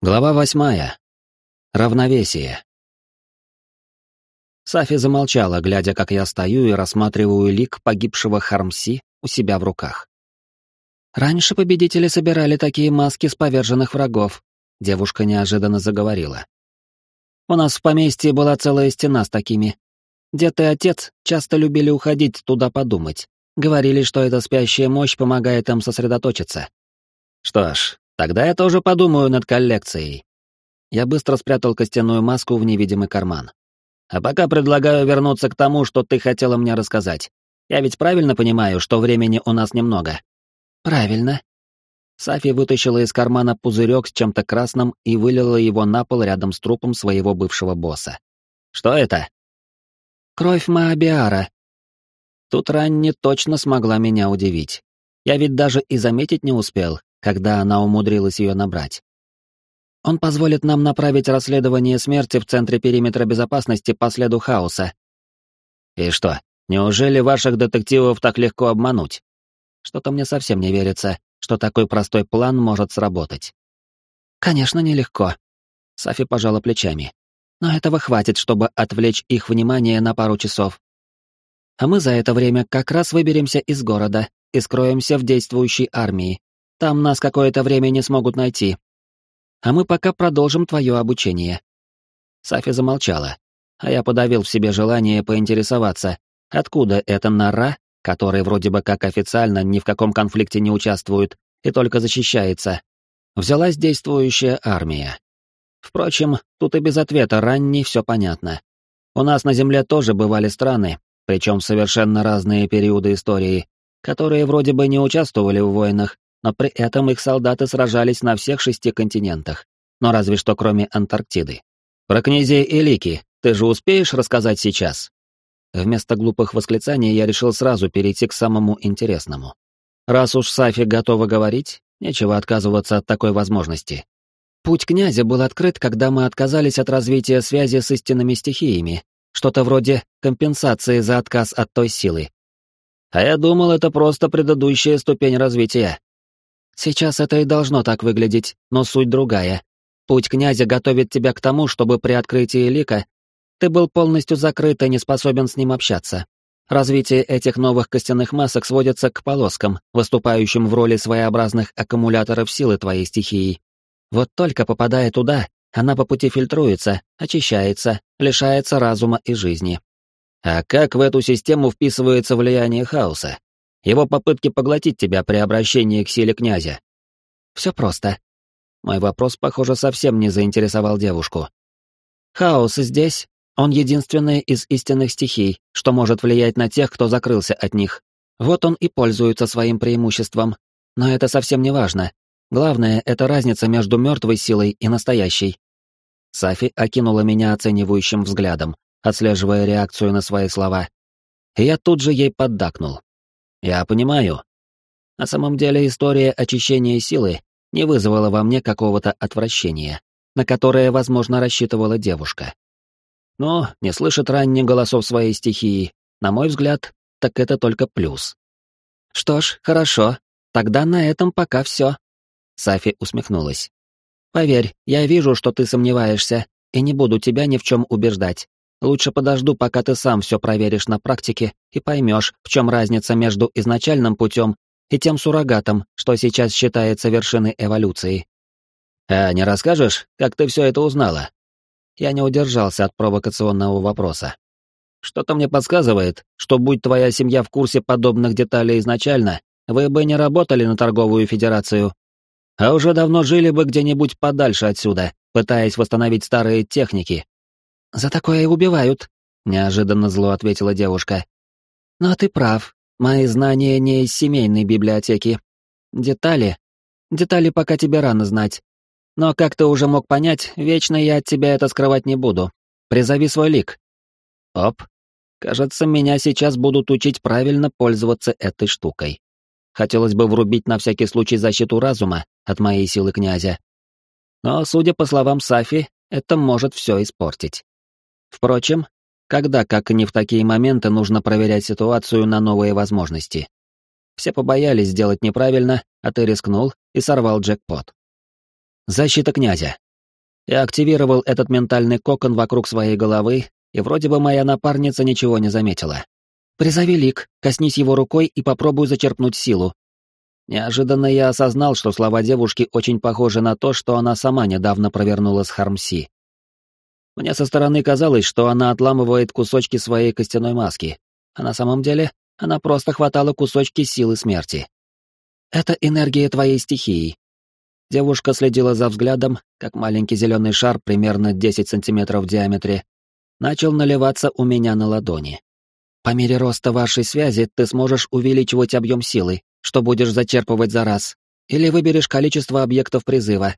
Глава восьмая. Равновесие. Сафи замолчала, глядя, как я стою и рассматриваю лик погибшего Хармси у себя в руках. «Раньше победители собирали такие маски с поверженных врагов», — девушка неожиданно заговорила. «У нас в поместье была целая стена с такими. Дед и отец часто любили уходить туда подумать. Говорили, что эта спящая мощь помогает им сосредоточиться. Что ж, Тогда я тоже подумаю над коллекцией. Я быстро спрятал костяную маску в невидимый карман. А пока предлагаю вернуться к тому, что ты хотела мне рассказать. Я ведь правильно понимаю, что времени у нас немного? Правильно. Сафи вытащила из кармана пузырек с чем-то красным и вылила его на пол рядом с трупом своего бывшего босса. Что это? Кровь Маабиара. Тут Ранни точно смогла меня удивить. Я ведь даже и заметить не успел, когда она умудрилась ее набрать. Он позволит нам направить расследование смерти в Центре периметра безопасности по следу хаоса. И что, неужели ваших детективов так легко обмануть? Что-то мне совсем не верится, что такой простой план может сработать. Конечно, нелегко. Сафи пожала плечами. Но этого хватит, чтобы отвлечь их внимание на пару часов. А мы за это время как раз выберемся из города и скроемся в действующей армии, там нас какое-то время не смогут найти. А мы пока продолжим твое обучение». Сафи замолчала, а я подавил в себе желание поинтересоваться, откуда эта нора, которая вроде бы как официально ни в каком конфликте не участвует и только защищается, взялась действующая армия. Впрочем, тут и без ответа ранний все понятно. У нас на Земле тоже бывали страны, причем совершенно разные периоды истории, которые вроде бы не участвовали в войнах, но при этом их солдаты сражались на всех шести континентах, но разве что кроме Антарктиды. Про князей Элики ты же успеешь рассказать сейчас? Вместо глупых восклицаний я решил сразу перейти к самому интересному. Раз уж Сафи готова говорить, нечего отказываться от такой возможности. Путь князя был открыт, когда мы отказались от развития связи с истинными стихиями, что-то вроде компенсации за отказ от той силы. А я думал, это просто предыдущая ступень развития. Сейчас это и должно так выглядеть, но суть другая. Путь князя готовит тебя к тому, чтобы при открытии лика ты был полностью закрыт и не способен с ним общаться. Развитие этих новых костяных масок сводится к полоскам, выступающим в роли своеобразных аккумуляторов силы твоей стихии. Вот только попадая туда, она по пути фильтруется, очищается, лишается разума и жизни. А как в эту систему вписывается влияние хаоса? Его попытки поглотить тебя при обращении к силе князя. Все просто. Мой вопрос, похоже, совсем не заинтересовал девушку. Хаос здесь, он единственный из истинных стихий, что может влиять на тех, кто закрылся от них. Вот он и пользуется своим преимуществом. Но это совсем не важно. Главное — это разница между мертвой силой и настоящей. Сафи окинула меня оценивающим взглядом, отслеживая реакцию на свои слова. И я тут же ей поддакнул. Я понимаю. На самом деле история очищения силы не вызвала во мне какого-то отвращения, на которое, возможно, рассчитывала девушка. Но не слышит ранних голосов своей стихии, на мой взгляд, так это только плюс. Что ж, хорошо, тогда на этом пока все. Сафи усмехнулась. Поверь, я вижу, что ты сомневаешься, и не буду тебя ни в чем убеждать. Лучше подожду, пока ты сам все проверишь на практике и поймешь, в чем разница между изначальным путем и тем суррогатом, что сейчас считается вершиной эволюции. А не расскажешь, как ты все это узнала? Я не удержался от провокационного вопроса. Что-то мне подсказывает, что будь твоя семья в курсе подобных деталей изначально, вы бы не работали на торговую федерацию, а уже давно жили бы где-нибудь подальше отсюда, пытаясь восстановить старые техники, «За такое и убивают», — неожиданно зло ответила девушка. «Но ты прав, мои знания не из семейной библиотеки. Детали? Детали пока тебе рано знать. Но, как ты уже мог понять, вечно я от тебя это скрывать не буду. Призови свой лик». «Оп. Кажется, меня сейчас будут учить правильно пользоваться этой штукой. Хотелось бы врубить на всякий случай защиту разума от моей силы князя. Но, судя по словам Сафи, это может все испортить. Впрочем, когда, как не в такие моменты, нужно проверять ситуацию на новые возможности. Все побоялись сделать неправильно, а ты рискнул и сорвал джекпот. Защита князя. Я активировал этот ментальный кокон вокруг своей головы, и вроде бы моя напарница ничего не заметила. «Призови лик, коснись его рукой и попробуй зачерпнуть силу». Неожиданно я осознал, что слова девушки очень похожи на то, что она сама недавно провернула с Хармси. Мне со стороны казалось, что она отламывает кусочки своей костяной маски, а на самом деле она просто хватала кусочки силы смерти. «Это энергия твоей стихии». Девушка следила за взглядом, как маленький зеленый шар примерно 10 сантиметров в диаметре начал наливаться у меня на ладони. По мере роста вашей связи ты сможешь увеличивать объем силы, что будешь зачерпывать за раз, или выберешь количество объектов призыва.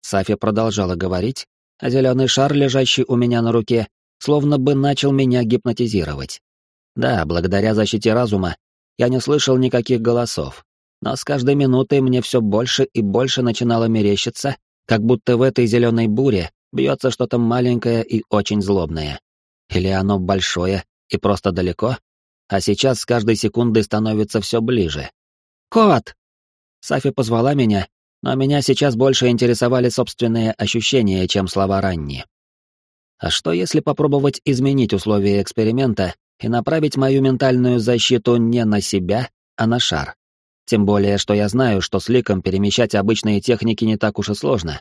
Сафи продолжала говорить, а зеленый шар, лежащий у меня на руке, словно бы начал меня гипнотизировать. Да, благодаря защите разума я не слышал никаких голосов, но с каждой минутой мне все больше и больше начинало мерещиться, как будто в этой зеленой буре бьется что-то маленькое и очень злобное. Или оно большое и просто далеко, а сейчас с каждой секундой становится все ближе. «Кот!» Сафи позвала меня, но меня сейчас больше интересовали собственные ощущения, чем слова Ранни. А что если попробовать изменить условия эксперимента и направить мою ментальную защиту не на себя, а на шар? Тем более, что я знаю, что с ликом перемещать обычные техники не так уж и сложно.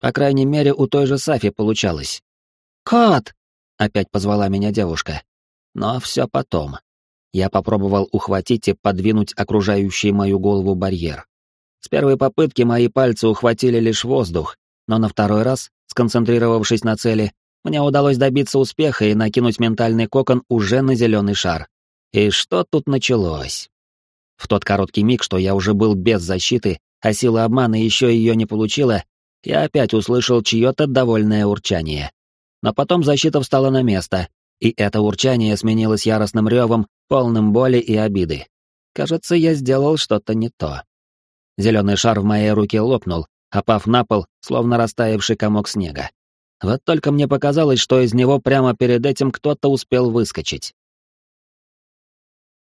По крайней мере, у той же Сафи получалось. «Кот!» — опять позвала меня девушка. Но все потом. Я попробовал ухватить и подвинуть окружающий мою голову барьер. С первой попытки мои пальцы ухватили лишь воздух, но на второй раз, сконцентрировавшись на цели, мне удалось добиться успеха и накинуть ментальный кокон уже на зеленый шар. И что тут началось? В тот короткий миг, что я уже был без защиты, а сила обмана еще ее не получила, я опять услышал чье-то довольное урчание. Но потом защита встала на место, и это урчание сменилось яростным ревом, полным боли и обиды. Кажется, я сделал что-то не то. Зеленый шар в моей руке лопнул, опав на пол, словно растаявший комок снега. Вот только мне показалось, что из него прямо перед этим кто-то успел выскочить.